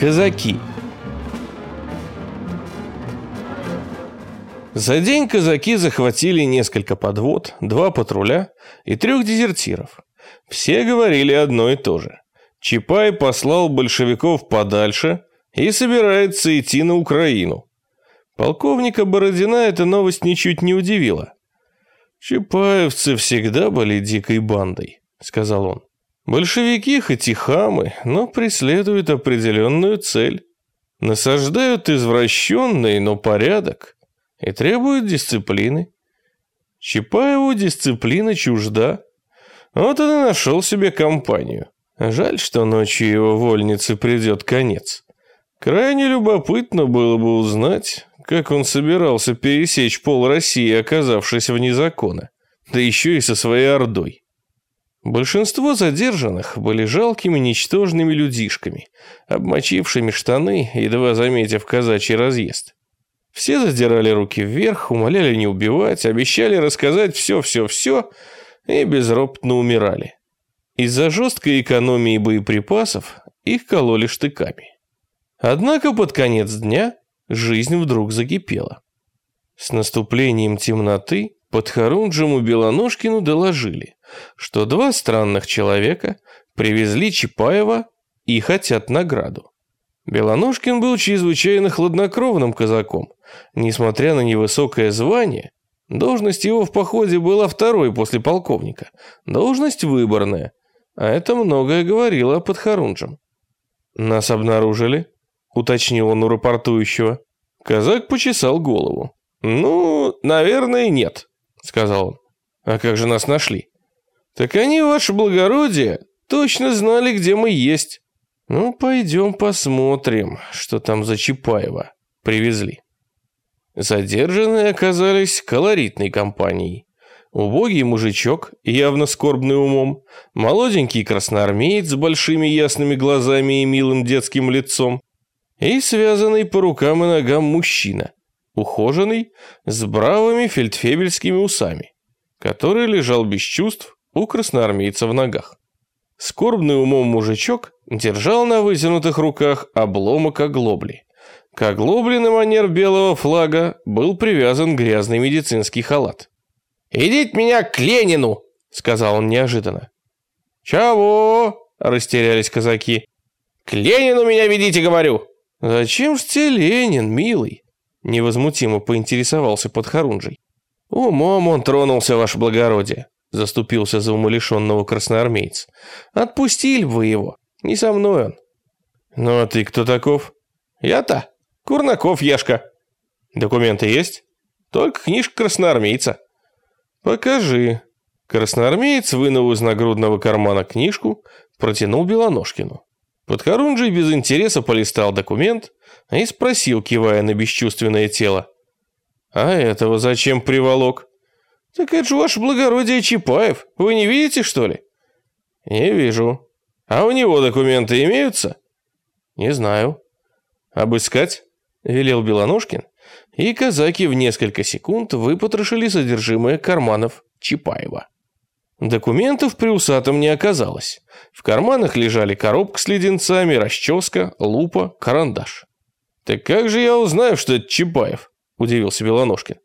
Казаки За день казаки захватили несколько подвод, два патруля и трех дезертиров. Все говорили одно и то же. Чапай послал большевиков подальше и собирается идти на Украину. Полковника Бородина эта новость ничуть не удивила. «Чапаевцы всегда были дикой бандой», — сказал он. «Большевики хоть и хамы, но преследуют определенную цель. Насаждают извращенный, но порядок и требуют дисциплины. Чапаеву дисциплина чужда. Вот он и нашел себе компанию. Жаль, что ночью его вольнице придет конец. Крайне любопытно было бы узнать, как он собирался пересечь пол России, оказавшись вне закона, да еще и со своей ордой. Большинство задержанных были жалкими ничтожными людишками, обмочившими штаны, едва заметив казачий разъезд. Все задирали руки вверх, умоляли не убивать, обещали рассказать все-все-все и безропотно умирали. Из-за жесткой экономии боеприпасов их кололи штыками. Однако под конец дня жизнь вдруг закипела. С наступлением темноты под Харунджему Белоножкину доложили, что два странных человека привезли Чапаева и хотят награду. Белоножкин был чрезвычайно хладнокровным казаком. Несмотря на невысокое звание, должность его в походе была второй после полковника. Должность выборная, а это многое говорило о подхорунжем. «Нас обнаружили?» — уточнил он у рапортующего. Казак почесал голову. «Ну, наверное, нет», — сказал он. «А как же нас нашли?» «Так они, ваше благородие, точно знали, где мы есть». «Ну, пойдем посмотрим, что там за Чапаева привезли». Задержанные оказались колоритной компанией. Убогий мужичок, явно скорбный умом, молоденький красноармеец с большими ясными глазами и милым детским лицом, и связанный по рукам и ногам мужчина, ухоженный, с бравыми фельдфебельскими усами, который лежал без чувств у красноармейца в ногах. Скорбный умом мужичок держал на вытянутых руках обломок оглобли. К оглобле на манер белого флага был привязан грязный медицинский халат. «Идите меня к Ленину!» — сказал он неожиданно. «Чего?» — растерялись казаки. «К Ленину меня ведите, говорю!» «Зачем ж тебе Ленин, милый?» — невозмутимо поинтересовался подхорунжий. «Умом он тронулся, ваше благородие заступился за умалишенного красноармейца. «Отпустили бы его. Не со мной он». «Ну а ты кто таков?» «Я-то. Курнаков Яшка». «Документы есть?» «Только книжка красноармейца». «Покажи». Красноармеец вынул из нагрудного кармана книжку, протянул Белоножкину. Подхорунжий без интереса полистал документ и спросил, кивая на бесчувственное тело. «А этого зачем приволок?» «Так это же ваше благородие Чапаев. Вы не видите, что ли?» «Не вижу. А у него документы имеются?» «Не знаю». «Обыскать?» — велел Белоножкин, и казаки в несколько секунд выпотрошили содержимое карманов Чапаева. Документов при усатом не оказалось. В карманах лежали коробка с леденцами, расческа, лупа, карандаш. «Так как же я узнаю, что это Чапаев?» – удивился Белоножкин.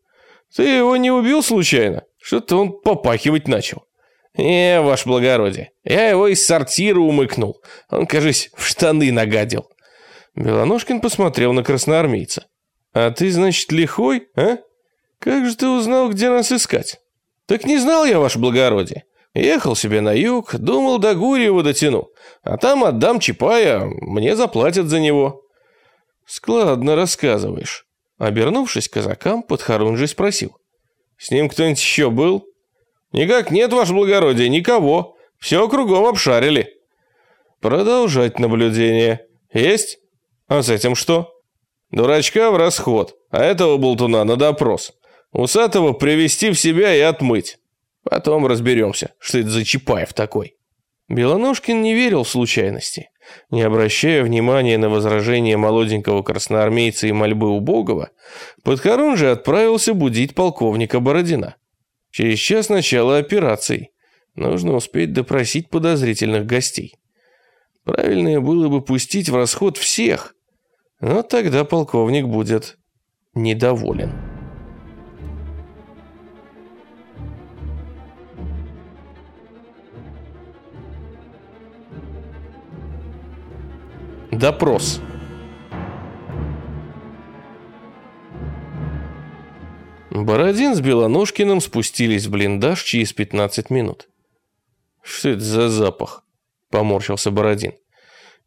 Ты его не убил случайно? Что-то он попахивать начал. «Не, ваше благородие, я его из сортира умыкнул. Он, кажись, в штаны нагадил». Белоножкин посмотрел на красноармейца. «А ты, значит, лихой, а? Как же ты узнал, где нас искать?» «Так не знал я, ваше благородие. Ехал себе на юг, думал, до Гурьева дотяну. А там отдам Чапая, мне заплатят за него». «Складно рассказываешь». Обернувшись к казакам, подхорунжий спросил. «С ним кто-нибудь еще был?» «Никак нет, ваше благородие, никого. Все кругом обшарили». «Продолжать наблюдение. Есть? А с этим что?» «Дурачка в расход, а этого болтуна на допрос. Усатого привести в себя и отмыть. Потом разберемся, что это за Чапаев такой». Белоножкин не верил в случайности. Не обращая внимания на возражения молоденького красноармейца и мольбы убогого, Подхорун же отправился будить полковника Бородина. Через час начала операции. Нужно успеть допросить подозрительных гостей. Правильнее было бы пустить в расход всех. Но тогда полковник будет недоволен. Допрос. Бородин с Белоножкиным спустились в блиндаж через 15 минут. «Что это за запах?» – поморщился Бородин.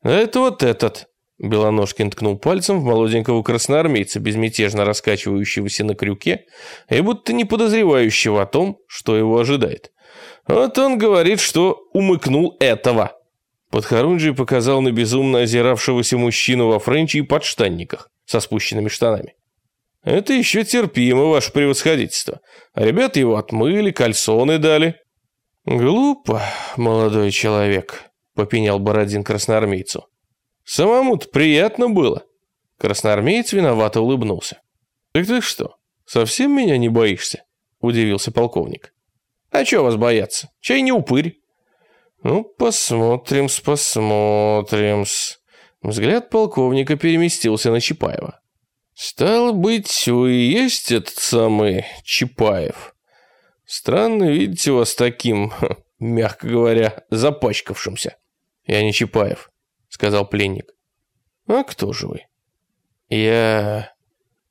«Это вот этот», – Белоножкин ткнул пальцем в молоденького красноармейца, безмятежно раскачивающегося на крюке и будто не подозревающего о том, что его ожидает. «Вот он говорит, что умыкнул этого». Подхорунжий показал на безумно озиравшегося мужчину во френче и подштанниках со спущенными штанами. «Это еще терпимо, ваше превосходительство. Ребята его отмыли, кальсоны дали». «Глупо, молодой человек», — попенял Бородин красноармейцу. «Самому-то приятно было». Красноармеец виновато улыбнулся. «Так ты что, совсем меня не боишься?» — удивился полковник. «А чего вас бояться? Чай не упырь». «Ну, посмотрим-с, посмотрим-с». Взгляд полковника переместился на Чапаева. «Стало быть, вы и есть этот самый Чапаев. Странно видите вас таким, мягко говоря, запачкавшимся». «Я не Чапаев», — сказал пленник. «А кто же вы?» «Я...»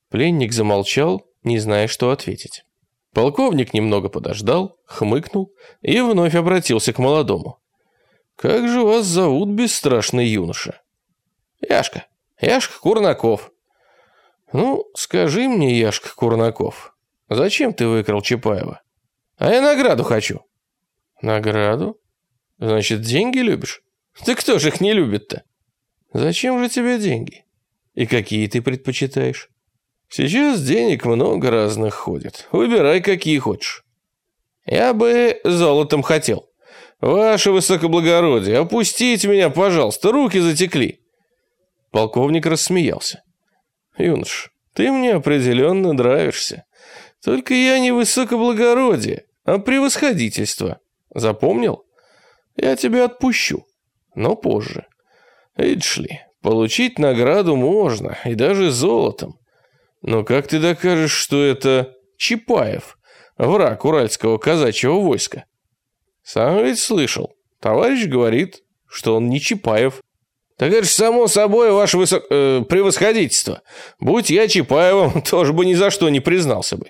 Пленник замолчал, не зная, что ответить. Полковник немного подождал, хмыкнул и вновь обратился к молодому. «Как же вас зовут, бесстрашный юноша?» «Яшка. Яшка Курнаков». «Ну, скажи мне, Яшка Курнаков, зачем ты выкрал Чапаева?» «А я награду хочу». «Награду? Значит, деньги любишь?» «Ты кто же их не любит-то?» «Зачем же тебе деньги? И какие ты предпочитаешь?» Сейчас денег много разных ходит. Выбирай, какие хочешь. Я бы золотом хотел. Ваше высокоблагородие, опустите меня, пожалуйста, руки затекли. Полковник рассмеялся. Юнош, ты мне определенно нравишься. Только я не высокоблагородие, а превосходительство. Запомнил? Я тебя отпущу, но позже. Видишь получить награду можно, и даже золотом. Но как ты докажешь, что это Чапаев, враг уральского казачьего войска? Сам ведь слышал. Товарищ говорит, что он не Чапаев. Так это же само собой, ваше высок... э, превосходительство. Будь я Чапаевым, тоже бы ни за что не признался бы.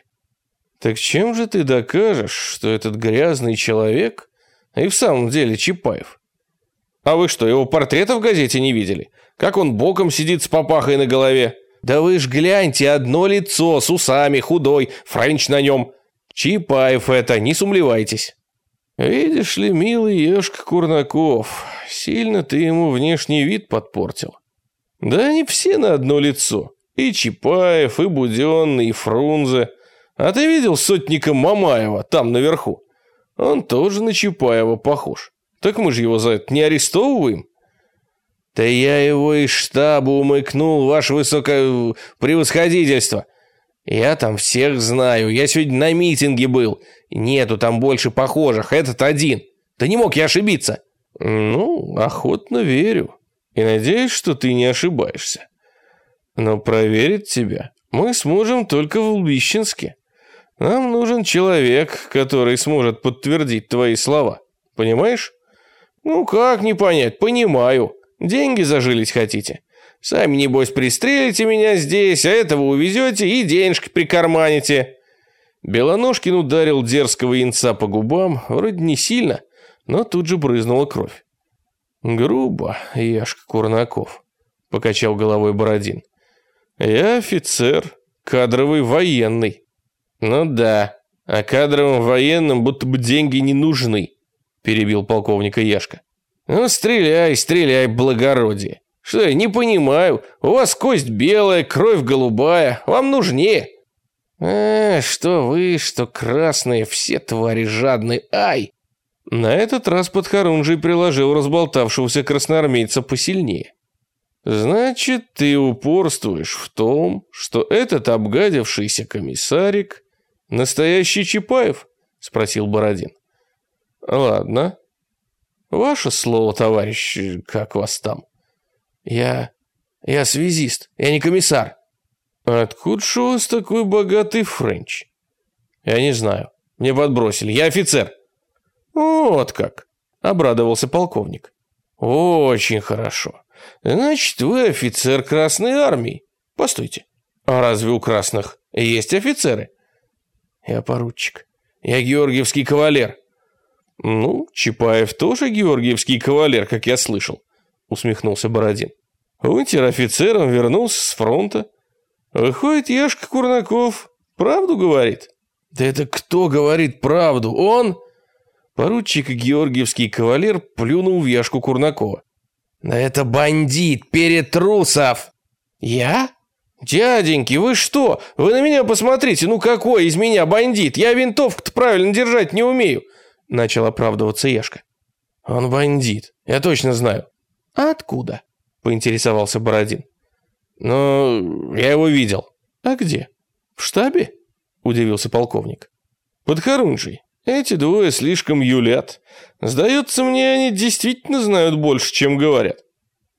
Так чем же ты докажешь, что этот грязный человек и в самом деле Чапаев? А вы что, его портрета в газете не видели? Как он боком сидит с папахой на голове? Да вы ж гляньте, одно лицо, с усами, худой, френч на нем. Чапаев это, не сумлевайтесь. Видишь ли, милый Ешка Курнаков, сильно ты ему внешний вид подпортил. Да они все на одно лицо. И Чапаев, и Буденный, и Фрунзе. А ты видел сотника Мамаева там наверху? Он тоже на Чапаева похож. Так мы же его за это не арестовываем. «Да я его из штаба умыкнул, ваше высокое превосходительство. Я там всех знаю, я сегодня на митинге был. Нету там больше похожих, этот один. Да не мог я ошибиться». «Ну, охотно верю. И надеюсь, что ты не ошибаешься. Но проверить тебя мы сможем только в Лбищенске. Нам нужен человек, который сможет подтвердить твои слова. Понимаешь?» «Ну как не понять? Понимаю. Деньги зажились хотите? Сами, небось, пристрелите меня здесь, а этого увезете и денежки прикарманите». Белоножкин ударил дерзкого инца по губам, вроде не сильно, но тут же брызнула кровь. «Грубо, Яшка Курнаков», — покачал головой Бородин. «Я офицер, кадровый военный». «Ну да, а кадровым военным будто бы деньги не нужны», — перебил полковника Яшка. «Ну, стреляй, стреляй, благородие. Что я не понимаю, у вас кость белая, кровь голубая, вам нужнее». «А, что вы, что красные, все твари жадные, ай!» На этот раз Подхорунжий приложил разболтавшегося красноармейца посильнее. «Значит, ты упорствуешь в том, что этот обгадившийся комиссарик — настоящий Чапаев?» — спросил Бородин. «Ладно, Ваше слово, товарищ, как вас там? Я... я связист, я не комиссар. Откуда же у вас такой богатый френч? Я не знаю. Мне подбросили. Я офицер. Вот как, обрадовался полковник. Очень хорошо. Значит, вы офицер Красной Армии. Постойте, а разве у красных есть офицеры? Я поручик. Я георгиевский кавалер. Ну, Чапаев тоже георгиевский кавалер, как я слышал, усмехнулся Бородин. Унтер-офицером вернулся с фронта. Выходит, Яшка Курнаков правду говорит? Да это кто говорит правду? Он? Поручик Георгиевский кавалер плюнул в Яшку Курнакова. Да это бандит, Перетрусов! Я? «Дяденьки, вы что? Вы на меня посмотрите, ну какой из меня бандит? Я винтовку-то правильно держать не умею!» Начал оправдываться Яшка. «Он бандит, я точно знаю». «А откуда?» Поинтересовался Бородин. «Ну, я его видел». «А где? В штабе?» Удивился полковник. «Под Харунжей. Эти двое слишком юлят. Сдается мне, они действительно знают больше, чем говорят.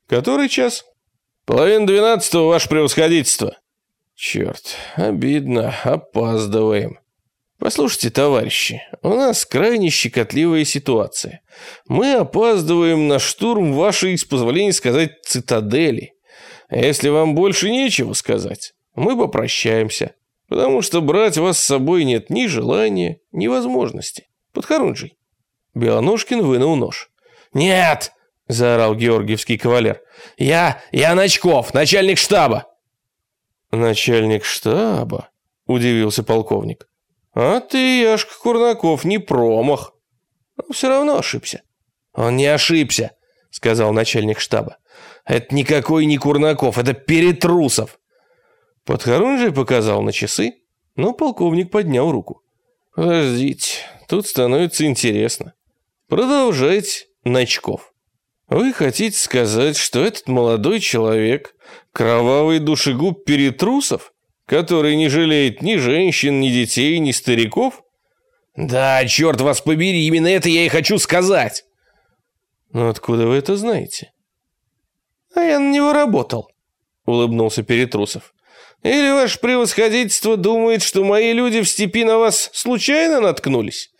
Который час?» «Половина двенадцатого, ваше превосходительство». «Черт, обидно, опаздываем». «Послушайте, товарищи, у нас крайне щекотливая ситуация. Мы опаздываем на штурм вашей, с позволения сказать, цитадели. А если вам больше нечего сказать, мы попрощаемся, потому что брать вас с собой нет ни желания, ни возможности. Подхорунжий». Белоножкин вынул нож. «Нет!» – заорал георгиевский кавалер. «Я... я Ночков, начальник штаба!» «Начальник штаба?» – удивился полковник. «А ты, Яшка Курнаков, не промах. Но все равно ошибся». «Он не ошибся», – сказал начальник штаба. «Это никакой не Курнаков, это Перетрусов». Подхорунжий показал на часы, но полковник поднял руку. «Подождите, тут становится интересно. Продолжайте, Ночков». Вы хотите сказать, что этот молодой человек – кровавый душегуб Перетрусов, который не жалеет ни женщин, ни детей, ни стариков? Да, черт вас побери, именно это я и хочу сказать. Но откуда вы это знаете? А я на него работал, улыбнулся Перетрусов. Или ваше превосходительство думает, что мои люди в степи на вас случайно наткнулись?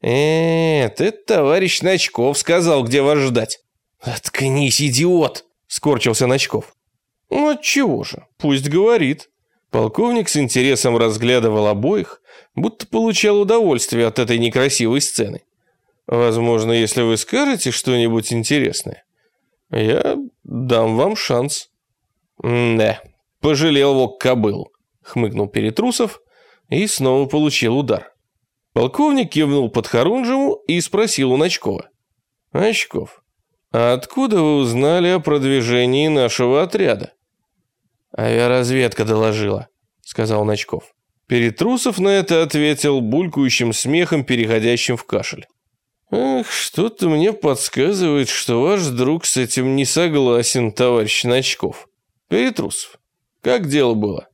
Нет, это товарищ Ночков сказал, где вас ждать. «Откнись, идиот!» – скорчился Ночков. «Ну отчего же? Пусть говорит». Полковник с интересом разглядывал обоих, будто получал удовольствие от этой некрасивой сцены. «Возможно, если вы скажете что-нибудь интересное, я дам вам шанс». «Да, пожалел вок кобыл», — хмыкнул Перетрусов и снова получил удар. Полковник кивнул под Харунжеву и спросил у Ночкова. «Ночков, «А откуда вы узнали о продвижении нашего отряда?» «Авиаразведка доложила», — сказал Ночков. Перетрусов на это ответил булькающим смехом, переходящим в кашель. «Эх, что-то мне подсказывает, что ваш друг с этим не согласен, товарищ Ночков. Перетрусов, как дело было?»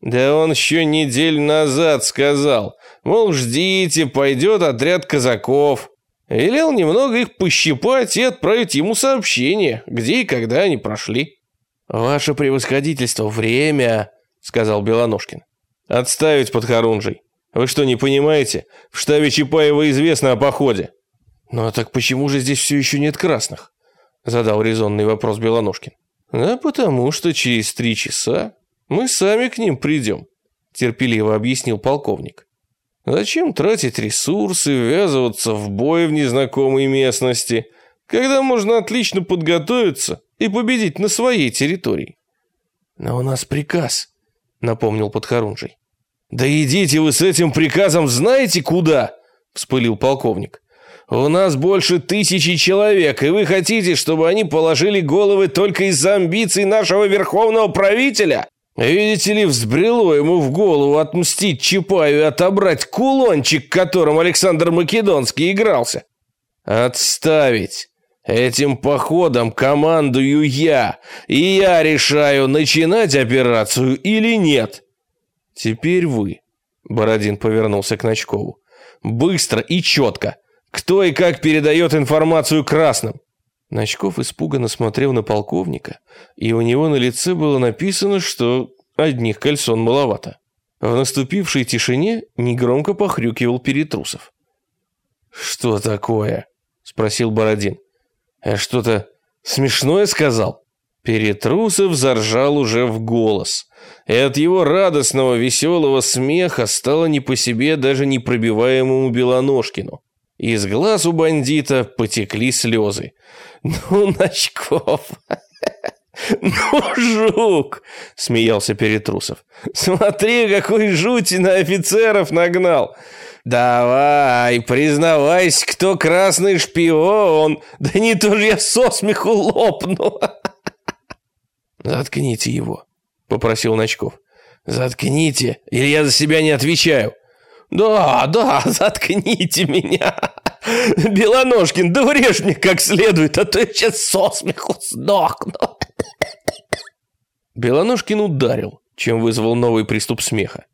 «Да он еще неделю назад сказал, мол, ждите, пойдет отряд казаков. Велел немного их пощипать и отправить ему сообщение, где и когда они прошли. «Ваше превосходительство, время!» — сказал Белоножкин. «Отставить под Харунжей. Вы что, не понимаете? В штабе Чапаева известно о походе». «Ну а так почему же здесь все еще нет красных?» — задал резонный вопрос Белоножкин. «Да потому что через три часа мы сами к ним придем», — терпеливо объяснил полковник. Зачем тратить ресурсы, ввязываться в бой в незнакомой местности, когда можно отлично подготовиться и победить на своей территории? Но у нас приказ, напомнил Подхорунжий. Да идите вы с этим приказом знаете куда? Вспылил полковник. У нас больше тысячи человек, и вы хотите, чтобы они положили головы только из-за амбиций нашего верховного правителя? Видите ли, взбрело ему в голову отмстить Чапаю и отобрать кулончик, которым Александр Македонский игрался. Отставить. Этим походом командую я, и я решаю, начинать операцию или нет. Теперь вы. Бородин повернулся к Ночкову. Быстро и четко. кто и как передает информацию красным. Ночков испуганно смотрел на полковника, и у него на лице было написано, что одних кольцон маловато. В наступившей тишине негромко похрюкивал Перетрусов. «Что такое?» – спросил Бородин. «Я что-то смешное сказал?» Перетрусов заржал уже в голос, и от его радостного веселого смеха стало не по себе даже непробиваемому Белоножкину. Из глаз у бандита потекли слезы. «Ну, Ночков, ну, жук!» — смеялся Перетрусов. «Смотри, какой жути на офицеров нагнал! Давай, признавайся, кто красный шпион! Да не то же я со смеху лопну!» «Заткните его», — попросил Ночков. «Заткните, или я за себя не отвечаю». «Да, да, заткните меня!» Белоножкин, да врежь мне как следует, а то я сейчас со смеху сдохну. Белоножкин ударил, чем вызвал новый приступ смеха.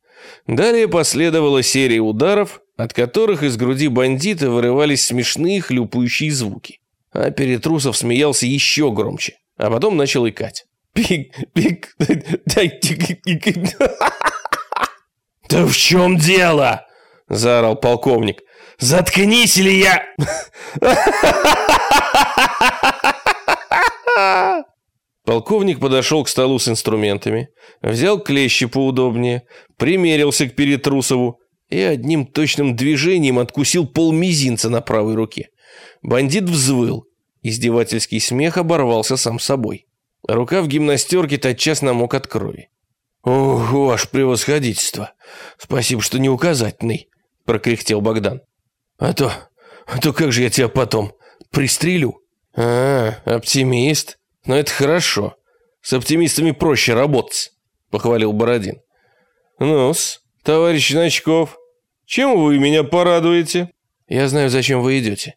Далее последовала серия ударов, от которых из груди бандита вырывались смешные хлюпающие звуки. А Перетрусов смеялся еще громче, а потом начал икать. «Пик, пик, «Да в чем дело?» – заорал полковник. «Заткнись, или я...» Полковник подошел к столу с инструментами, взял клещи поудобнее, примерился к Перетрусову и одним точным движением откусил пол мизинца на правой руке. Бандит взвыл. Издевательский смех оборвался сам собой. Рука в гимнастерке тотчас намок от крови. «Ого, аж превосходительство! Спасибо, что не указательный!» – прокряхтел Богдан. «А то, а то как же я тебя потом пристрелю?» «А, оптимист? Но это хорошо. С оптимистами проще работать», – похвалил Бородин. «Ну-с, товарищ Ночков, чем вы меня порадуете?» «Я знаю, зачем вы идете.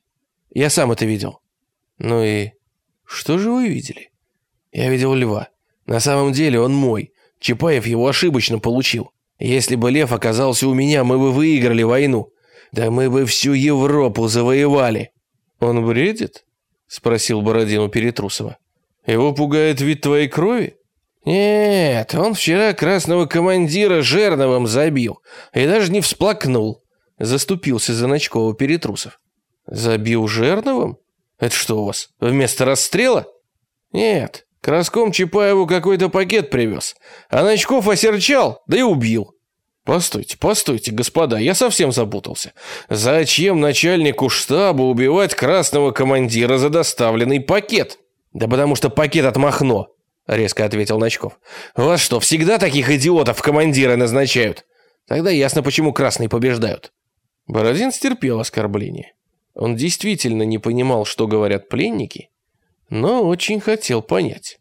Я сам это видел». «Ну и что же вы видели?» Я видел льва. На самом деле он мой. Чапаев его ошибочно получил. Если бы лев оказался у меня, мы бы выиграли войну. Да мы бы всю Европу завоевали. Он бредит? Спросил Бородин у Перетрусова. Его пугает вид твоей крови? Нет, он вчера красного командира Жерновым забил. И даже не всплакнул. Заступился за Ночкова Перетрусов. Забил Жерновым? Это что у вас, вместо расстрела? Нет, Краском Чапаеву какой-то пакет привез, а Ночков осерчал, да и убил. Постойте, постойте, господа, я совсем запутался. Зачем начальнику штаба убивать красного командира за доставленный пакет? Да потому что пакет от Махно, резко ответил Ночков. Вас что, всегда таких идиотов командиры назначают? Тогда ясно, почему красные побеждают. Бородин стерпел оскорбление. Он действительно не понимал, что говорят пленники, но очень хотел понять.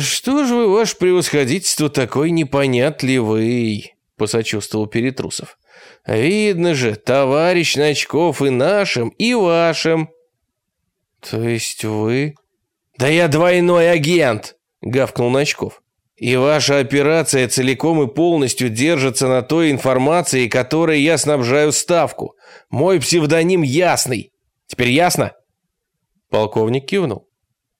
«Что же вы, ваше превосходительство, такой непонятливый?» – посочувствовал Перетрусов. «Видно же, товарищ Ночков и нашим, и вашим». «То есть вы...» «Да я двойной агент!» – гавкнул Ночков. «И ваша операция целиком и полностью держится на той информации, которой я снабжаю ставку. Мой псевдоним Ясный. Теперь ясно?» Полковник кивнул.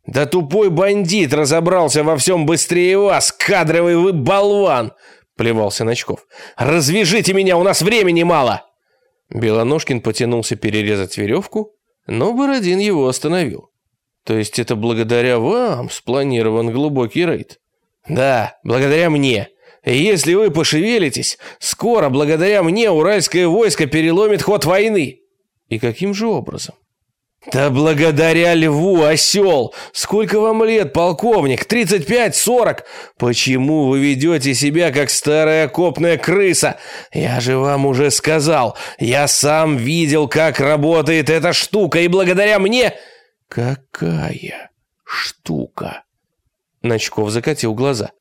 «Да тупой бандит разобрался во всем быстрее вас, кадровый вы болван!» – плевался Ночков. «Развяжите меня, у нас времени мало!» Белоножкин потянулся перерезать веревку, но Бородин его остановил. «То есть это благодаря вам спланирован глубокий рейд?» «Да, благодаря мне. И если вы пошевелитесь, скоро благодаря мне уральское войско переломит ход войны». «И каким же образом?» «Да благодаря льву, осел! Сколько вам лет, полковник? 35-40? Почему вы ведете себя, как старая копная крыса? Я же вам уже сказал, я сам видел, как работает эта штука, и благодаря мне...» «Какая штука?» Ночков закатил глаза.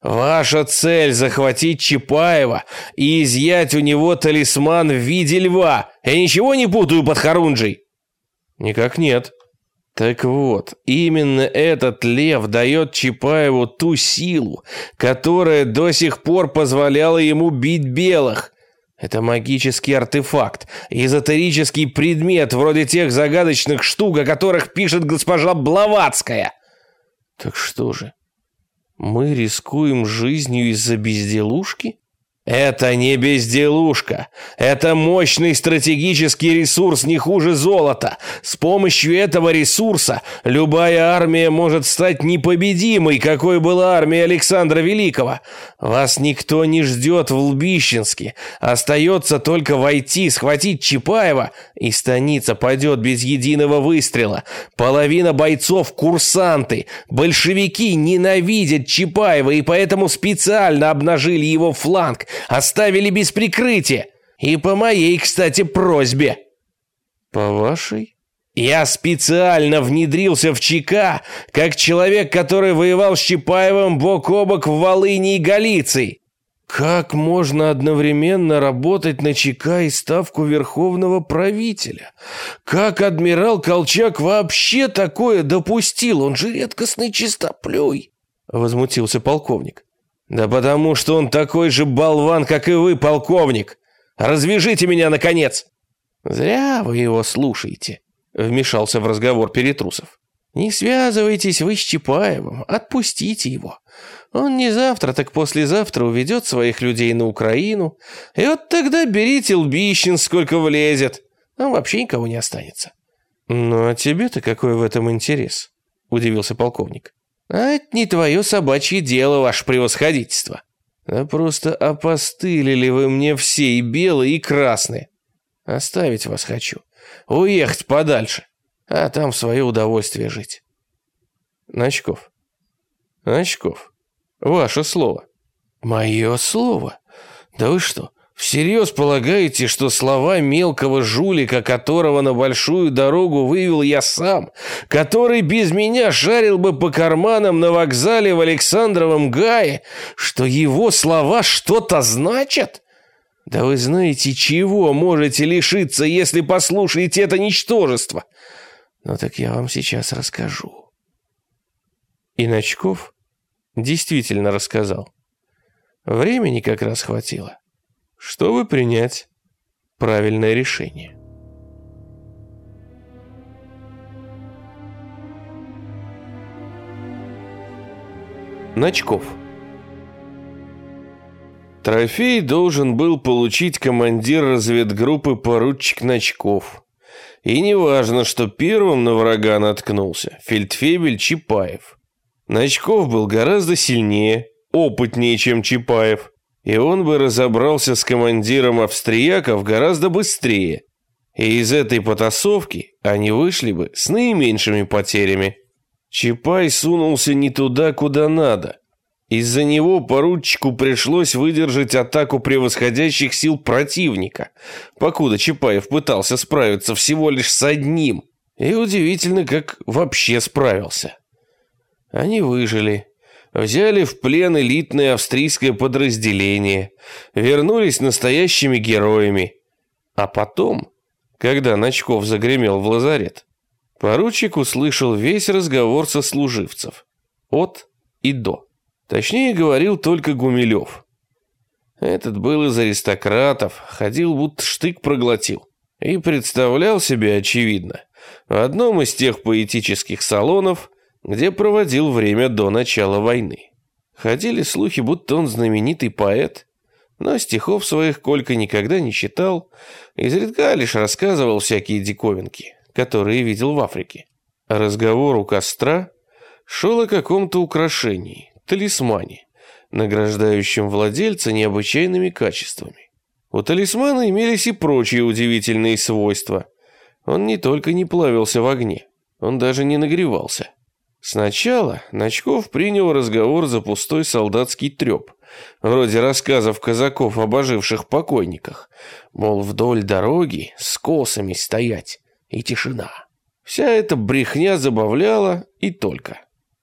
«Ваша цель — захватить Чапаева и изъять у него талисман в виде льва. Я ничего не путаю под Харунжей?» Никак нет. Так вот, именно этот лев дает Чапаеву ту силу, которая до сих пор позволяла ему бить белых. Это магический артефакт, эзотерический предмет, вроде тех загадочных штук, о которых пишет госпожа Блаватская. Так что же, мы рискуем жизнью из-за безделушки? Это не безделушка. Это мощный стратегический ресурс не хуже золота. С помощью этого ресурса любая армия может стать непобедимой, какой была армия Александра Великого. Вас никто не ждет в Лбищенске. Остается только войти, схватить Чапаева, и станица пойдет без единого выстрела. Половина бойцов – курсанты. Большевики ненавидят Чапаева и поэтому специально обнажили его фланг – Оставили без прикрытия. И по моей, кстати, просьбе. По вашей? Я специально внедрился в ЧК, как человек, который воевал с Чапаевым бок о бок в Волыни и Галиции. Как можно одновременно работать на ЧК и ставку верховного правителя? Как адмирал Колчак вообще такое допустил? Он же редкостный чистоплюй, возмутился полковник. «Да потому что он такой же болван, как и вы, полковник! Развяжите меня, наконец!» «Зря вы его слушаете», — вмешался в разговор Перетрусов. «Не связывайтесь вы с Чапаевым, отпустите его. Он не завтра, так послезавтра уведет своих людей на Украину, и вот тогда берите Лбищен, сколько влезет. Там вообще никого не останется». «Ну а тебе-то какой в этом интерес?» — удивился полковник. А это не твое собачье дело, ваше превосходительство. Да просто опостылили вы мне все, и белые, и красные. Оставить вас хочу. Уехать подальше, а там в свое удовольствие жить. Ночков. Ночков. Ваше слово. Мое слово? Да вы что, Всерьез полагаете, что слова мелкого жулика, которого на большую дорогу вывел я сам, который без меня шарил бы по карманам на вокзале в Александровом Гае, что его слова что-то значат? Да вы знаете, чего можете лишиться, если послушаете это ничтожество? Ну так я вам сейчас расскажу. И действительно рассказал. Времени как раз хватило чтобы принять правильное решение. Ночков Трофей должен был получить командир разведгруппы поручик Ночков. И не важно, что первым на врага наткнулся фельдфебель Чапаев. Ночков был гораздо сильнее, опытнее, чем Чапаев и он бы разобрался с командиром австрияков гораздо быстрее. И из этой потасовки они вышли бы с наименьшими потерями. Чапай сунулся не туда, куда надо. Из-за него поручику пришлось выдержать атаку превосходящих сил противника, покуда Чапаев пытался справиться всего лишь с одним. И удивительно, как вообще справился. Они выжили, взяли в плен элитное австрийское подразделение, вернулись настоящими героями. А потом, когда Ночков загремел в лазарет, поручик услышал весь разговор со служивцев. От и до. Точнее, говорил только Гумилев. Этот был из аристократов, ходил будто штык проглотил. И представлял себе, очевидно, в одном из тех поэтических салонов – где проводил время до начала войны. Ходили слухи, будто он знаменитый поэт, но стихов своих Колька никогда не читал, изредка лишь рассказывал всякие диковинки, которые видел в Африке. Разговор у костра шел о каком-то украшении, талисмане, награждающем владельца необычайными качествами. У талисмана имелись и прочие удивительные свойства. Он не только не плавился в огне, он даже не нагревался. Сначала Ночков принял разговор за пустой солдатский треп, вроде рассказов казаков об оживших покойниках, мол, вдоль дороги с косами стоять и тишина. Вся эта брехня забавляла и только.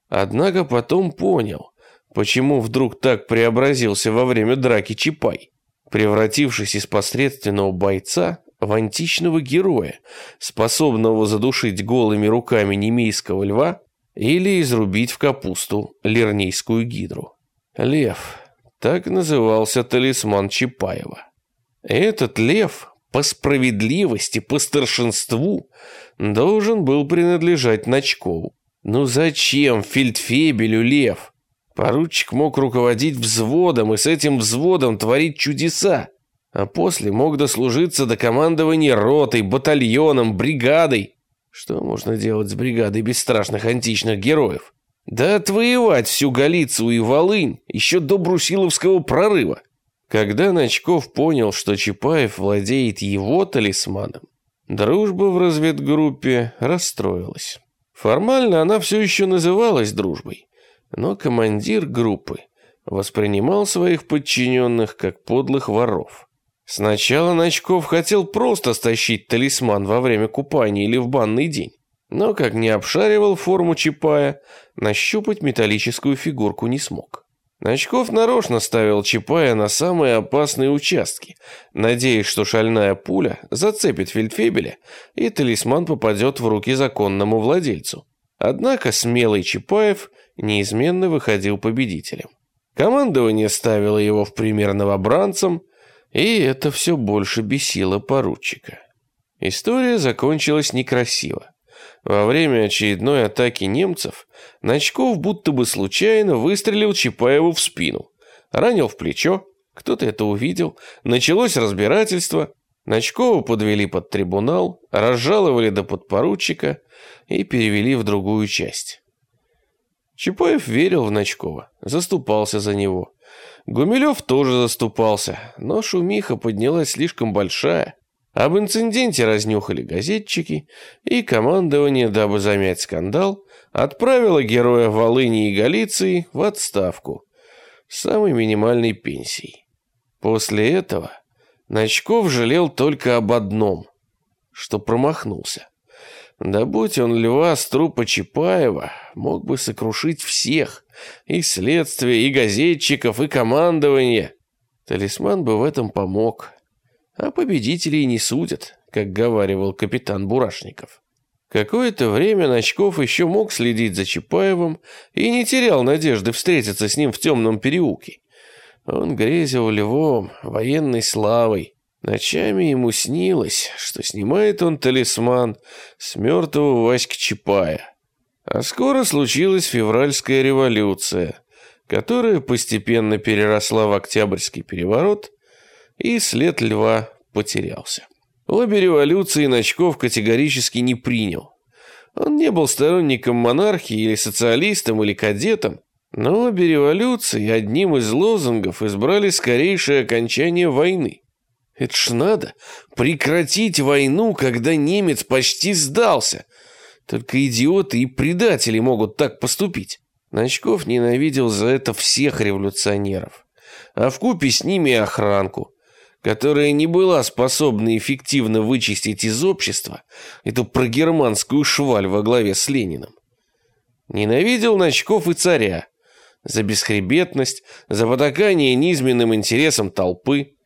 Однако потом понял, почему вдруг так преобразился во время драки Чапай, превратившись из посредственного бойца в античного героя, способного задушить голыми руками немейского льва или изрубить в капусту лирнейскую гидру. Лев. Так назывался талисман Чапаева. Этот лев по справедливости, по старшинству должен был принадлежать Ночкову. Ну зачем фельдфебелю лев? Поручик мог руководить взводом и с этим взводом творить чудеса, а после мог дослужиться до командования ротой, батальоном, бригадой. Что можно делать с бригадой бесстрашных античных героев? Да отвоевать всю Галицию и Волынь еще до Брусиловского прорыва. Когда Ночков понял, что Чапаев владеет его талисманом, дружба в разведгруппе расстроилась. Формально она все еще называлась дружбой, но командир группы воспринимал своих подчиненных как подлых воров. Сначала Ночков хотел просто стащить талисман во время купания или в банный день, но как не обшаривал форму Чапая, нащупать металлическую фигурку не смог. Ночков нарочно ставил Чапая на самые опасные участки, надеясь, что шальная пуля зацепит фельдфебеля, и талисман попадет в руки законному владельцу. Однако смелый Чапаев неизменно выходил победителем. Командование ставило его в пример новобранцам, и это все больше бесило поручика. История закончилась некрасиво. Во время очередной атаки немцев Ночков будто бы случайно выстрелил Чапаеву в спину. Ранил в плечо, кто-то это увидел, началось разбирательство, Ночкова подвели под трибунал, разжаловали до подпоручика и перевели в другую часть. Чапаев верил в Ночкова, заступался за него. Гумилев тоже заступался, но шумиха поднялась слишком большая, об инциденте разнюхали газетчики, и командование, дабы замять скандал, отправило героя Волыни и Галиции в отставку с самой минимальной пенсией. После этого Ночков жалел только об одном, что промахнулся. Да будь он льва с трупа Чапаева, мог бы сокрушить всех, и следствие, и газетчиков, и командование. Талисман бы в этом помог, а победителей не судят, как говаривал капитан Бурашников. Какое-то время Ночков еще мог следить за Чапаевым и не терял надежды встретиться с ним в темном переулке. Он грезил львом, военной славой. Ночами ему снилось, что снимает он талисман с мертвого Васька Чапая. А скоро случилась февральская революция, которая постепенно переросла в Октябрьский переворот и след льва потерялся. Обе революции Ночков категорически не принял. Он не был сторонником монархии или социалистом или кадетом, но обе революции одним из лозунгов избрали скорейшее окончание войны. Это ж надо прекратить войну, когда немец почти сдался. Только идиоты и предатели могут так поступить. Ночков ненавидел за это всех революционеров, а вкупе с ними и охранку которая не была способна эффективно вычистить из общества эту прогерманскую шваль во главе с Лениным. Ненавидел Ночков и царя за бесхребетность, за потакание низменным интересам толпы.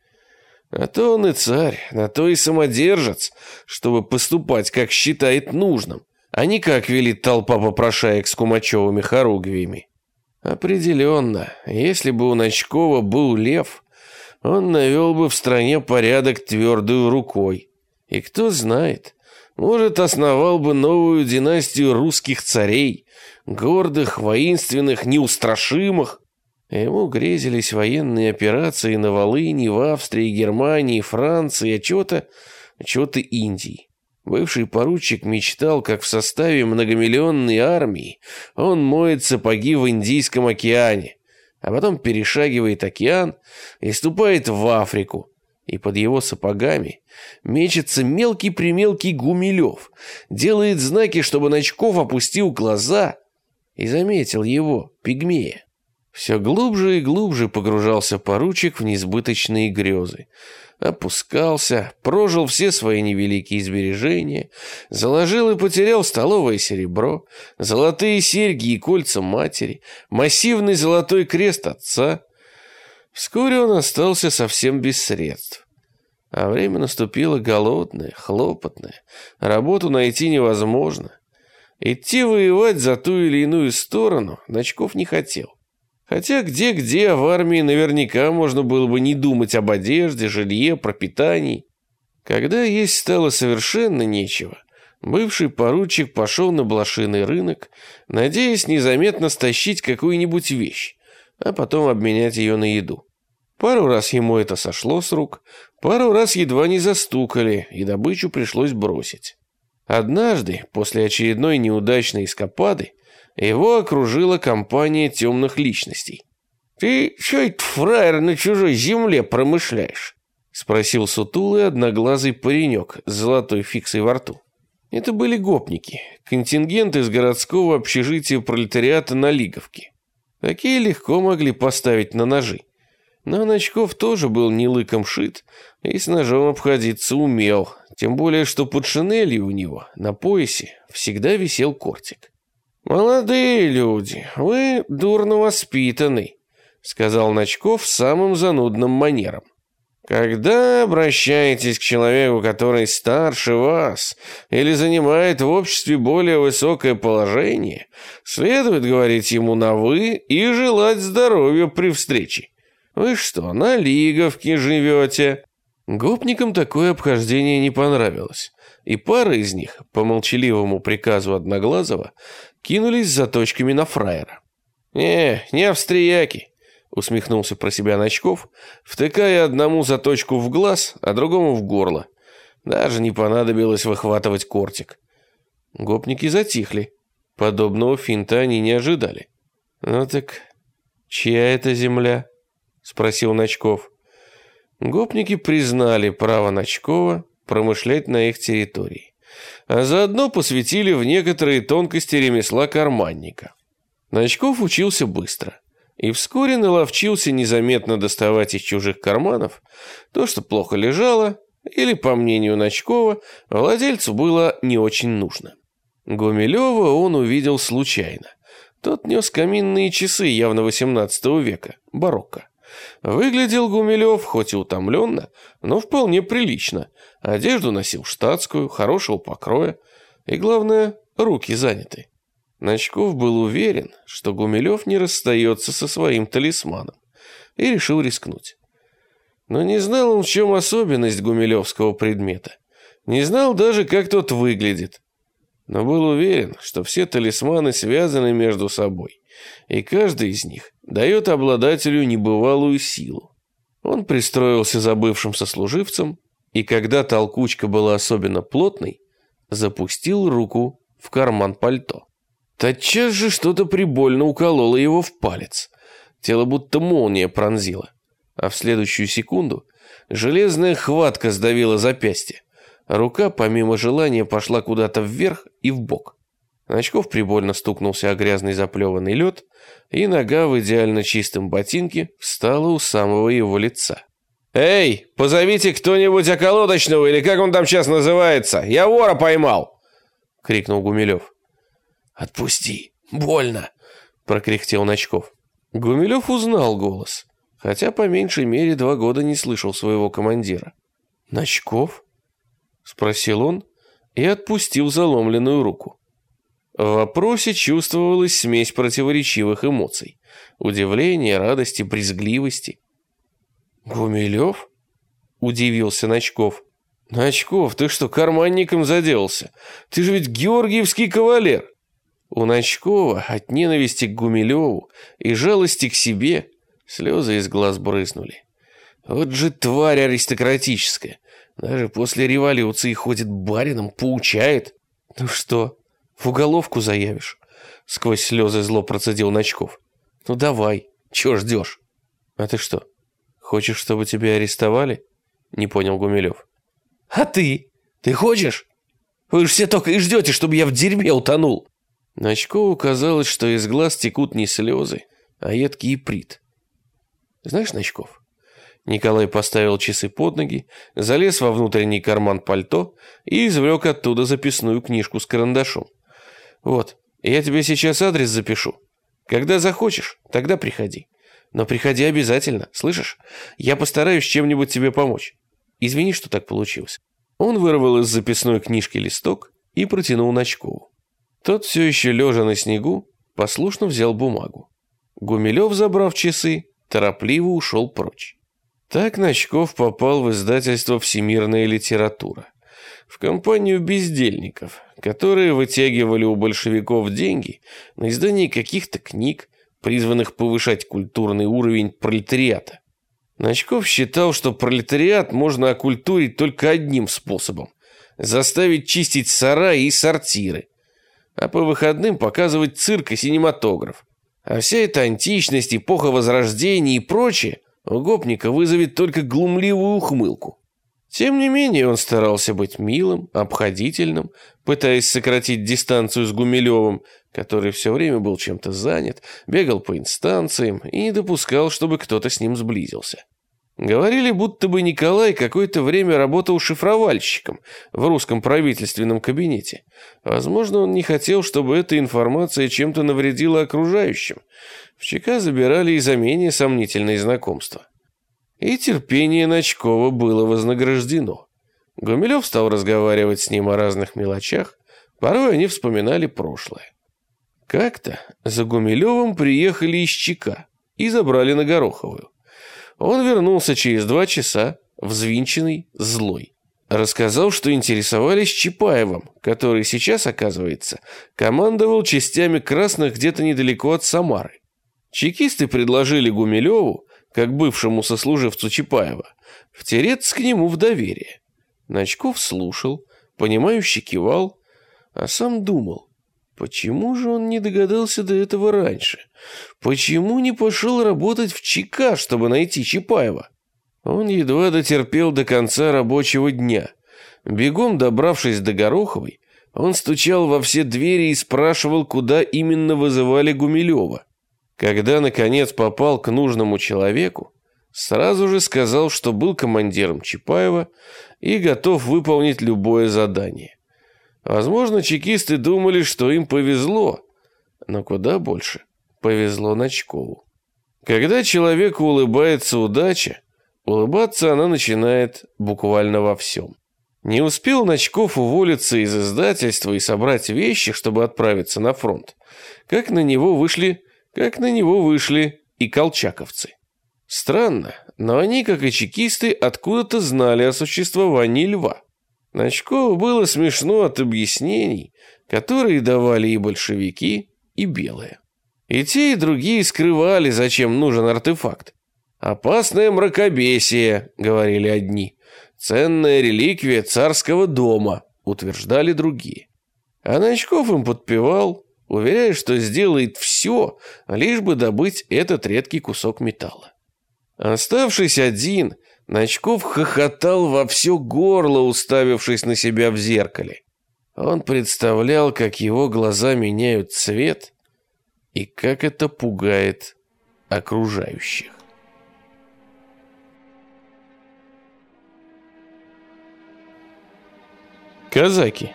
А то он и царь, на то и самодержец, чтобы поступать, как считает нужным, а не как велит толпа попрошаек с кумачевыми хоругвиями. Определенно, если бы у Ночкова был лев, он навел бы в стране порядок твердую рукой. И кто знает, может, основал бы новую династию русских царей, гордых, воинственных, неустрашимых. Ему грезились военные операции на Волыни, в Австрии, Германии, Франции, а чего-то, чего-то Индии. Бывший поручик мечтал, как в составе многомиллионной армии он моет сапоги в Индийском океане, а потом перешагивает океан и ступает в Африку, и под его сапогами мечется мелкий-примелкий Гумилев, делает знаки, чтобы Ночков опустил глаза и заметил его, пигмея. Все глубже и глубже погружался поручик в несбыточные грезы, опускался, прожил все свои невеликие сбережения, заложил и потерял столовое серебро, золотые серьги и кольца матери, массивный золотой крест отца. Вскоре он остался совсем без средств. А время наступило голодное, хлопотное, работу найти невозможно. Идти воевать за ту или иную сторону Ночков не хотел. Хотя где-где, в армии наверняка можно было бы не думать об одежде, жилье, пропитании. Когда есть стало совершенно нечего, бывший поручик пошел на блошиный рынок, надеясь незаметно стащить какую-нибудь вещь, а потом обменять ее на еду. Пару раз ему это сошло с рук, пару раз едва не застукали, и добычу пришлось бросить. Однажды, после очередной неудачной эскапады, его окружила компания темных личностей. «Ты что это, фраер, на чужой земле промышляешь?» — спросил сутулый одноглазый паренек с золотой фиксой во рту. Это были гопники, контингент из городского общежития пролетариата на Лиговке. Такие легко могли поставить на ножи. Но Ночков тоже был не лыком шит и с ножом обходиться умел, тем более, что под шинелью у него на поясе всегда висел кортик. «Молодые люди, вы дурно воспитаны», — сказал Ночков самым занудным манером. «Когда обращаетесь к человеку, который старше вас или занимает в обществе более высокое положение, следует говорить ему на «вы» и желать здоровья при встрече. Вы что, на Лиговке живете?» Гопникам такое обхождение не понравилось, и пара из них, по молчаливому приказу Одноглазого, кинулись за точками на фраера. «Не, не австрияки», — усмехнулся про себя Ночков, втыкая одному заточку в глаз, а другому в горло. Даже не понадобилось выхватывать кортик. Гопники затихли. Подобного финта они не ожидали. «Ну так, чья это земля?» — спросил Ночков. Гопники признали право Ночкова промышлять на их территории а заодно посвятили в некоторые тонкости ремесла карманника. Ночков учился быстро и вскоре наловчился незаметно доставать из чужих карманов то, что плохо лежало, или, по мнению Ночкова, владельцу было не очень нужно. Гумилева он увидел случайно. Тот нес каминные часы явно XVIII века, барокко. Выглядел Гумилев хоть и утомленно, но вполне прилично. Одежду носил штатскую, хорошего покроя. И главное, руки заняты. Ночков был уверен, что Гумилев не расстается со своим талисманом. И решил рискнуть. Но не знал он, в чем особенность гумилевского предмета. Не знал даже, как тот выглядит. Но был уверен, что все талисманы связаны между собой и каждый из них дает обладателю небывалую силу. Он пристроился за бывшим сослуживцем, и когда толкучка была особенно плотной, запустил руку в карман пальто. Тотчас же что-то прибольно укололо его в палец. Тело будто молния пронзила. А в следующую секунду железная хватка сдавила запястье. Рука, помимо желания, пошла куда-то вверх и в бок. Очков прибольно стукнулся о грязный заплеванный лед, и нога в идеально чистом ботинке встала у самого его лица. «Эй, позовите кто-нибудь околоточного, или как он там сейчас называется! Я вора поймал!» — крикнул Гумилев. «Отпусти, больно!» — прокряхтел Ночков. Гумилев узнал голос, хотя по меньшей мере два года не слышал своего командира. «Ночков?» — спросил он и отпустил заломленную руку. В вопросе чувствовалась смесь противоречивых эмоций. Удивление, радости, брезгливости. «Гумилев?» – удивился Ночков. «Ночков, ты что, карманником заделался? Ты же ведь георгиевский кавалер!» У Ночкова от ненависти к Гумилеву и жалости к себе слезы из глаз брызнули. Вот же тварь аристократическая. Даже после революции ходит барином, поучает. Ну что, в уголовку заявишь?» Сквозь слезы зло процедил Ночков. «Ну давай, чего ждешь?» «А ты что, хочешь, чтобы тебя арестовали?» Не понял Гумилев. «А ты? Ты хочешь? Вы же все только и ждете, чтобы я в дерьме утонул!» Ночкову казалось, что из глаз текут не слезы, а едкий иприт. «Знаешь, Ночков, Николай поставил часы под ноги, залез во внутренний карман пальто и извлек оттуда записную книжку с карандашом. Вот, я тебе сейчас адрес запишу. Когда захочешь, тогда приходи. Но приходи обязательно, слышишь? Я постараюсь чем-нибудь тебе помочь. Извини, что так получилось. Он вырвал из записной книжки листок и протянул Ночкову. Тот все еще лежа на снегу, послушно взял бумагу. Гумилев, забрав часы, торопливо ушел прочь. Так Ночков попал в издательство «Всемирная литература», в компанию бездельников, которые вытягивали у большевиков деньги на издание каких-то книг, призванных повышать культурный уровень пролетариата. Ночков считал, что пролетариат можно окультурить только одним способом – заставить чистить сараи и сортиры, а по выходным показывать цирк и синематограф. А вся эта античность, эпоха Возрождения и прочее у гопника вызовет только глумливую ухмылку. Тем не менее он старался быть милым, обходительным, пытаясь сократить дистанцию с Гумилевым, который все время был чем-то занят, бегал по инстанциям и не допускал, чтобы кто-то с ним сблизился. Говорили, будто бы Николай какое-то время работал шифровальщиком в русском правительственном кабинете. Возможно, он не хотел, чтобы эта информация чем-то навредила окружающим. В ЧК забирали и за менее сомнительные знакомства. И терпение Ночкова было вознаграждено. Гумилев стал разговаривать с ним о разных мелочах, порой они вспоминали прошлое. Как-то за Гумилевым приехали из ЧК и забрали на Гороховую. Он вернулся через два часа, взвинченный, злой. Рассказал, что интересовались Чапаевым, который сейчас, оказывается, командовал частями красных где-то недалеко от Самары. Чекисты предложили Гумилеву, как бывшему сослуживцу Чапаева, втереться к нему в доверие. Ночков слушал, понимающе кивал, а сам думал, Почему же он не догадался до этого раньше? Почему не пошел работать в ЧК, чтобы найти Чапаева? Он едва дотерпел до конца рабочего дня. Бегом добравшись до Гороховой, он стучал во все двери и спрашивал, куда именно вызывали Гумилева. Когда, наконец, попал к нужному человеку, сразу же сказал, что был командиром Чапаева и готов выполнить любое задание. Возможно, чекисты думали, что им повезло, но куда больше повезло Ночкову. Когда человеку улыбается удача, улыбаться она начинает буквально во всем. Не успел Ночков уволиться из издательства и собрать вещи, чтобы отправиться на фронт, как на него вышли, как на него вышли и колчаковцы. Странно, но они, как и чекисты, откуда-то знали о существовании льва. Ночкову было смешно от объяснений, которые давали и большевики, и белые. И те, и другие скрывали, зачем нужен артефакт. «Опасное мракобесие», — говорили одни. «Ценная реликвия царского дома», — утверждали другие. А Ночков им подпевал, уверяя, что сделает все, лишь бы добыть этот редкий кусок металла. Оставшись один, Ночков хохотал во все горло, уставившись на себя в зеркале. Он представлял, как его глаза меняют цвет и как это пугает окружающих. Казаки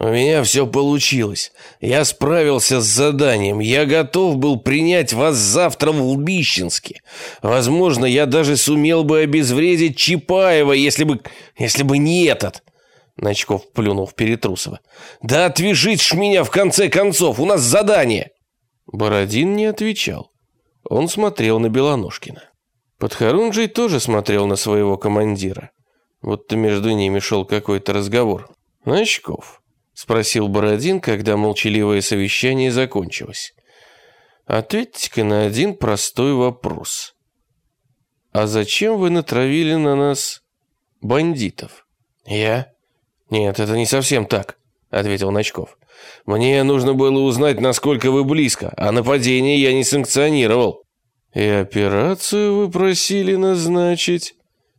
У меня все получилось. Я справился с заданием. Я готов был принять вас завтра в Лбищенске. Возможно, я даже сумел бы обезвредить Чапаева, если бы... если бы не этот. Ночков плюнул в Перетрусова. «Да отвяжись ж меня в конце концов! У нас задание!» Бородин не отвечал. Он смотрел на Белоножкина. Подхорунжий тоже смотрел на своего командира. Вот-то между ними шел какой-то разговор. «Ночков, Спросил Бородин, когда молчаливое совещание закончилось. Ответьте-ка на один простой вопрос. А зачем вы натравили на нас бандитов? Я? Нет, это не совсем так, ответил Ночков. Мне нужно было узнать, насколько вы близко, а нападение я не санкционировал. И операцию вы просили назначить?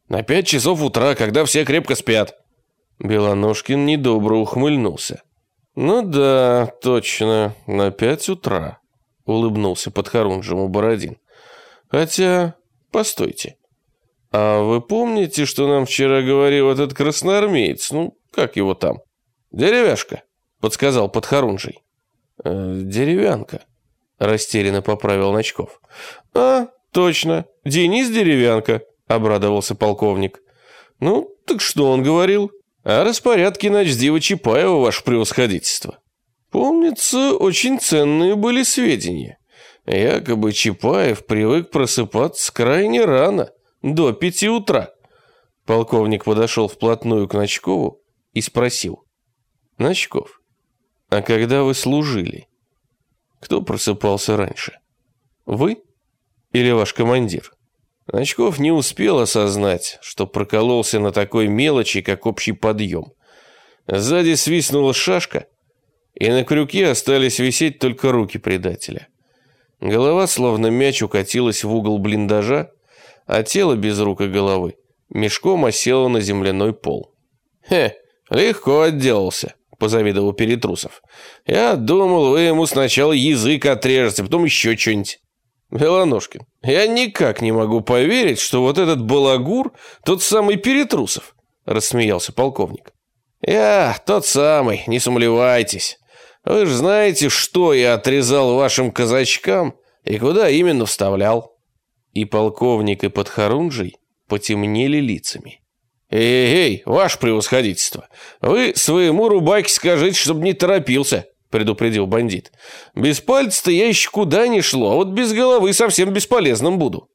На пять часов утра, когда все крепко спят. Белоножкин недобро ухмыльнулся. «Ну да, точно, на пять утра», — улыбнулся подхорунжему Бородин. «Хотя, постойте, а вы помните, что нам вчера говорил этот красноармеец? Ну, как его там?» «Деревяшка», — подсказал подхорунжий. «Э, «Деревянка», — растерянно поправил Ночков. «А, точно, Денис Деревянка», — обрадовался полковник. «Ну, так что он говорил?» «О распорядке начдива Чапаева, ваше превосходительство». Помнится, очень ценные были сведения. Якобы Чапаев привык просыпаться крайне рано, до пяти утра. Полковник подошел вплотную к Ночкову и спросил. «Ночков, а когда вы служили, кто просыпался раньше? Вы или ваш командир?» Ночков не успел осознать, что прокололся на такой мелочи, как общий подъем. Сзади свистнула шашка, и на крюке остались висеть только руки предателя. Голова, словно мяч, укатилась в угол блиндажа, а тело без рук и головы мешком осело на земляной пол. «Хе, легко отделался», — позавидовал Перетрусов. «Я думал, вы ему сначала язык отрежете, потом еще что-нибудь». «Белоножкин, я никак не могу поверить, что вот этот балагур тот самый Перетрусов», — рассмеялся полковник. «Я тот самый, не сомневайтесь. Вы же знаете, что я отрезал вашим казачкам и куда именно вставлял». И полковник, и подхорунжий потемнели лицами. «Эй-эй, ваше превосходительство, вы своему рубаке скажите, чтобы не торопился», предупредил бандит. «Без пальца-то я еще куда не шло, а вот без головы совсем бесполезным буду».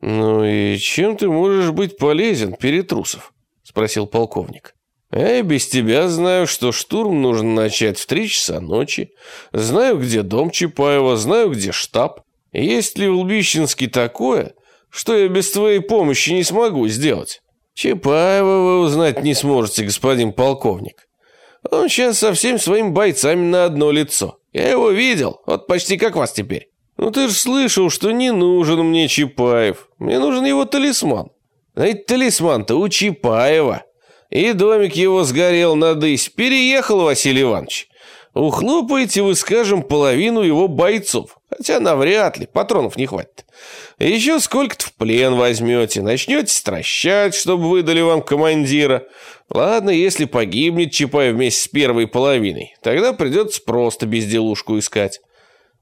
«Ну и чем ты можешь быть полезен, Перетрусов?» спросил полковник. Я без тебя знаю, что штурм нужно начать в три часа ночи. Знаю, где дом Чапаева, знаю, где штаб. Есть ли в Лбищенске такое, что я без твоей помощи не смогу сделать? Чапаева вы узнать не сможете, господин полковник. Он сейчас со всеми своими бойцами на одно лицо. Я его видел, вот почти как вас теперь. Ну ты же слышал, что не нужен мне Чапаев. Мне нужен его талисман. А талисман-то у Чапаева. И домик его сгорел на дысь. Переехал Василий Иванович. Ухлопаете вы, скажем, половину его бойцов. Хотя навряд ли, патронов не хватит. Еще сколько-то в плен возьмете, начнете стращать, чтобы выдали вам командира. Ладно, если погибнет Чапай вместе с первой половиной, тогда придется просто безделушку искать.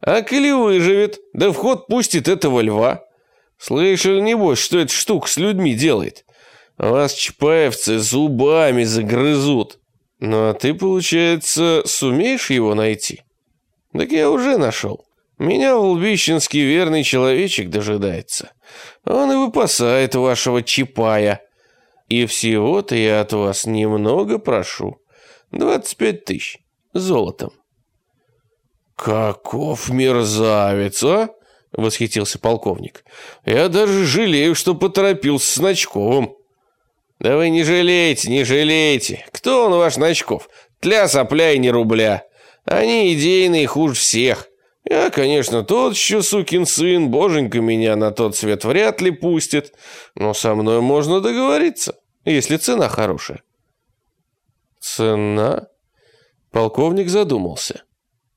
А коли выживет, да в ход пустит этого льва. Слышали, небось, что эта штука с людьми делает? Вас чапаевцы зубами загрызут. Ну а ты, получается, сумеешь его найти? Так я уже нашел. Меня в Лбищенский верный человечек дожидается. Он и выпасает вашего чапая. И всего-то я от вас немного прошу. Двадцать пять тысяч. Золотом. «Каков мерзавец, а?» — восхитился полковник. «Я даже жалею, что поторопился с Ночковым». «Да вы не жалейте, не жалейте. Кто он ваш Ночков? Тля сопля и не рубля. Они идейные хуже всех. Я, конечно, тот еще сукин сын, боженька меня на тот свет вряд ли пустит, но со мной можно договориться, если цена хорошая». «Цена?» Полковник задумался.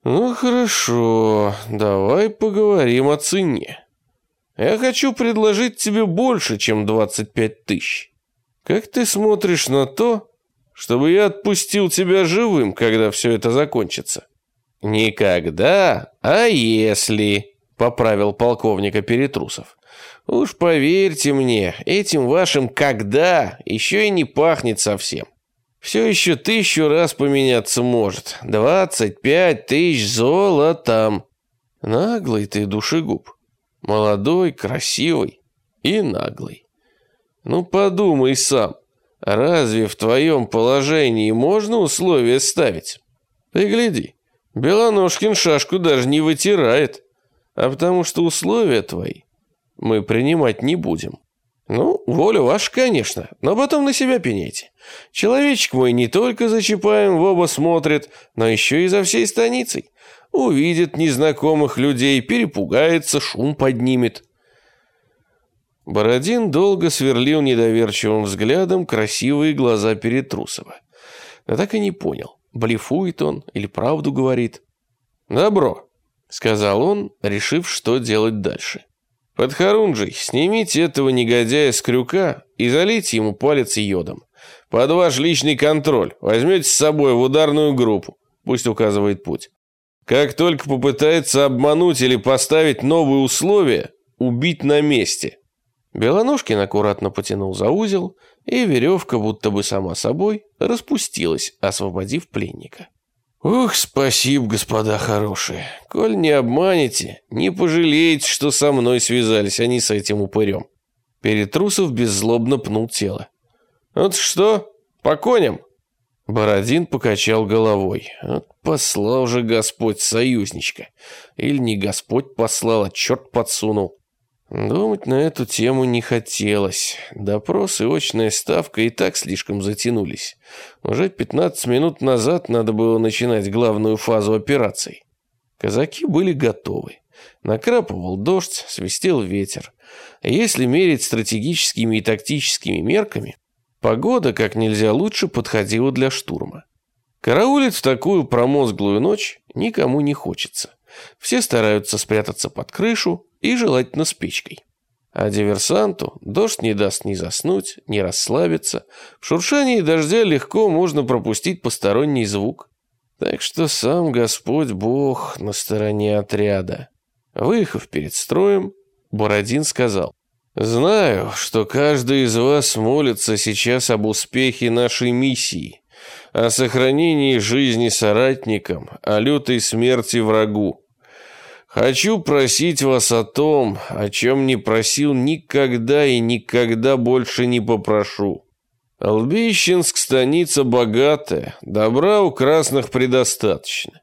«Ну хорошо, давай поговорим о цене. Я хочу предложить тебе больше, чем 25 тысяч. Как ты смотришь на то, чтобы я отпустил тебя живым, когда все это закончится?» «Никогда, а если...» — поправил полковника Перетрусов. «Уж поверьте мне, этим вашим «когда» еще и не пахнет совсем. Все еще тысячу раз поменяться может. Двадцать пять тысяч золотом. Наглый ты душегуб. Молодой, красивый и наглый. Ну подумай сам, разве в твоем положении можно условия ставить? Ты гляди, Белоножкин шашку даже не вытирает, а потому что условия твои мы принимать не будем. Ну, воля ваша, конечно, но потом на себя пеняйте. Человечек мой не только за Чапаем в оба смотрит, но еще и за всей станицей. Увидит незнакомых людей, перепугается, шум поднимет. Бородин долго сверлил недоверчивым взглядом красивые глаза Перетрусова. Но так и не понял, блефует он или правду говорит. «Добро», — сказал он, решив, что делать дальше. «Подхорунжий, снимите этого негодяя с крюка и залейте ему палец йодом. Под ваш личный контроль. Возьмете с собой в ударную группу. Пусть указывает путь. Как только попытается обмануть или поставить новые условия, убить на месте. Белоножкин аккуратно потянул за узел, и веревка, будто бы сама собой, распустилась, освободив пленника. «Ух, спасибо, господа хорошие. Коль не обманете, не пожалеете, что со мной связались, а не с этим упырем». Перетрусов беззлобно пнул тело. «Вот что, по коням?» Бородин покачал головой. Вот послал же Господь союзничка. Или не Господь послал, а черт подсунул. Думать на эту тему не хотелось. Допрос и очная ставка и так слишком затянулись. Уже 15 минут назад надо было начинать главную фазу операций. Казаки были готовы. Накрапывал дождь, свистел ветер. Если мерить стратегическими и тактическими мерками, погода как нельзя лучше подходила для штурма. Караулить в такую промозглую ночь никому не хочется. Все стараются спрятаться под крышу и желательно с печкой. А диверсанту дождь не даст ни заснуть, ни расслабиться. В шуршании дождя легко можно пропустить посторонний звук. Так что сам Господь Бог на стороне отряда. Выехав перед строем, Бородин сказал, «Знаю, что каждый из вас молится сейчас об успехе нашей миссии, о сохранении жизни соратникам, о лютой смерти врагу. Хочу просить вас о том, о чем не просил никогда и никогда больше не попрошу. Албищенск станица богатая, добра у красных предостаточно.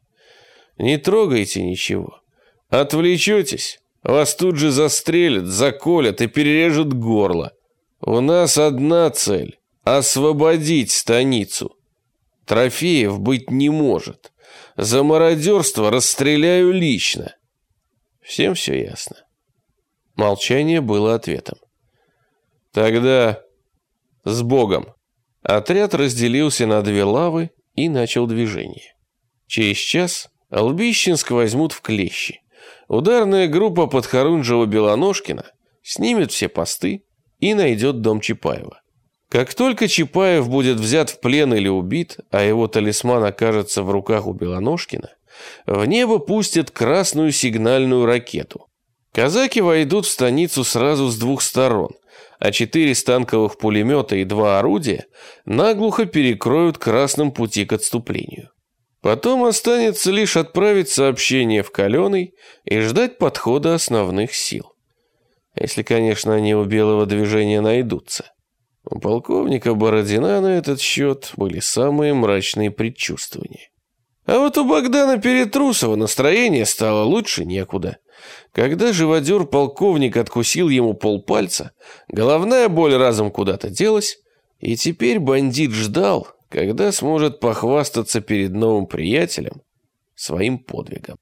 Не трогайте ничего. Отвлечетесь, вас тут же застрелят, заколят и перережут горло. У нас одна цель – освободить станицу. Трофеев быть не может. За мародерство расстреляю лично. Всем все ясно. Молчание было ответом. Тогда с Богом. Отряд разделился на две лавы и начал движение. Через час Албищенск возьмут в клещи. Ударная группа Подхорунжева-Белоножкина снимет все посты и найдет дом Чапаева. Как только Чапаев будет взят в плен или убит, а его талисман окажется в руках у Белоножкина, в небо пустят красную сигнальную ракету. Казаки войдут в станицу сразу с двух сторон, а четыре станковых пулемета и два орудия наглухо перекроют красным пути к отступлению. Потом останется лишь отправить сообщение в Каленый и ждать подхода основных сил. Если, конечно, они у белого движения найдутся. У полковника Бородина на этот счет были самые мрачные предчувствования. А вот у Богдана Перетрусова настроение стало лучше некуда. Когда живодер-полковник откусил ему полпальца, головная боль разом куда-то делась, и теперь бандит ждал, когда сможет похвастаться перед новым приятелем своим подвигом.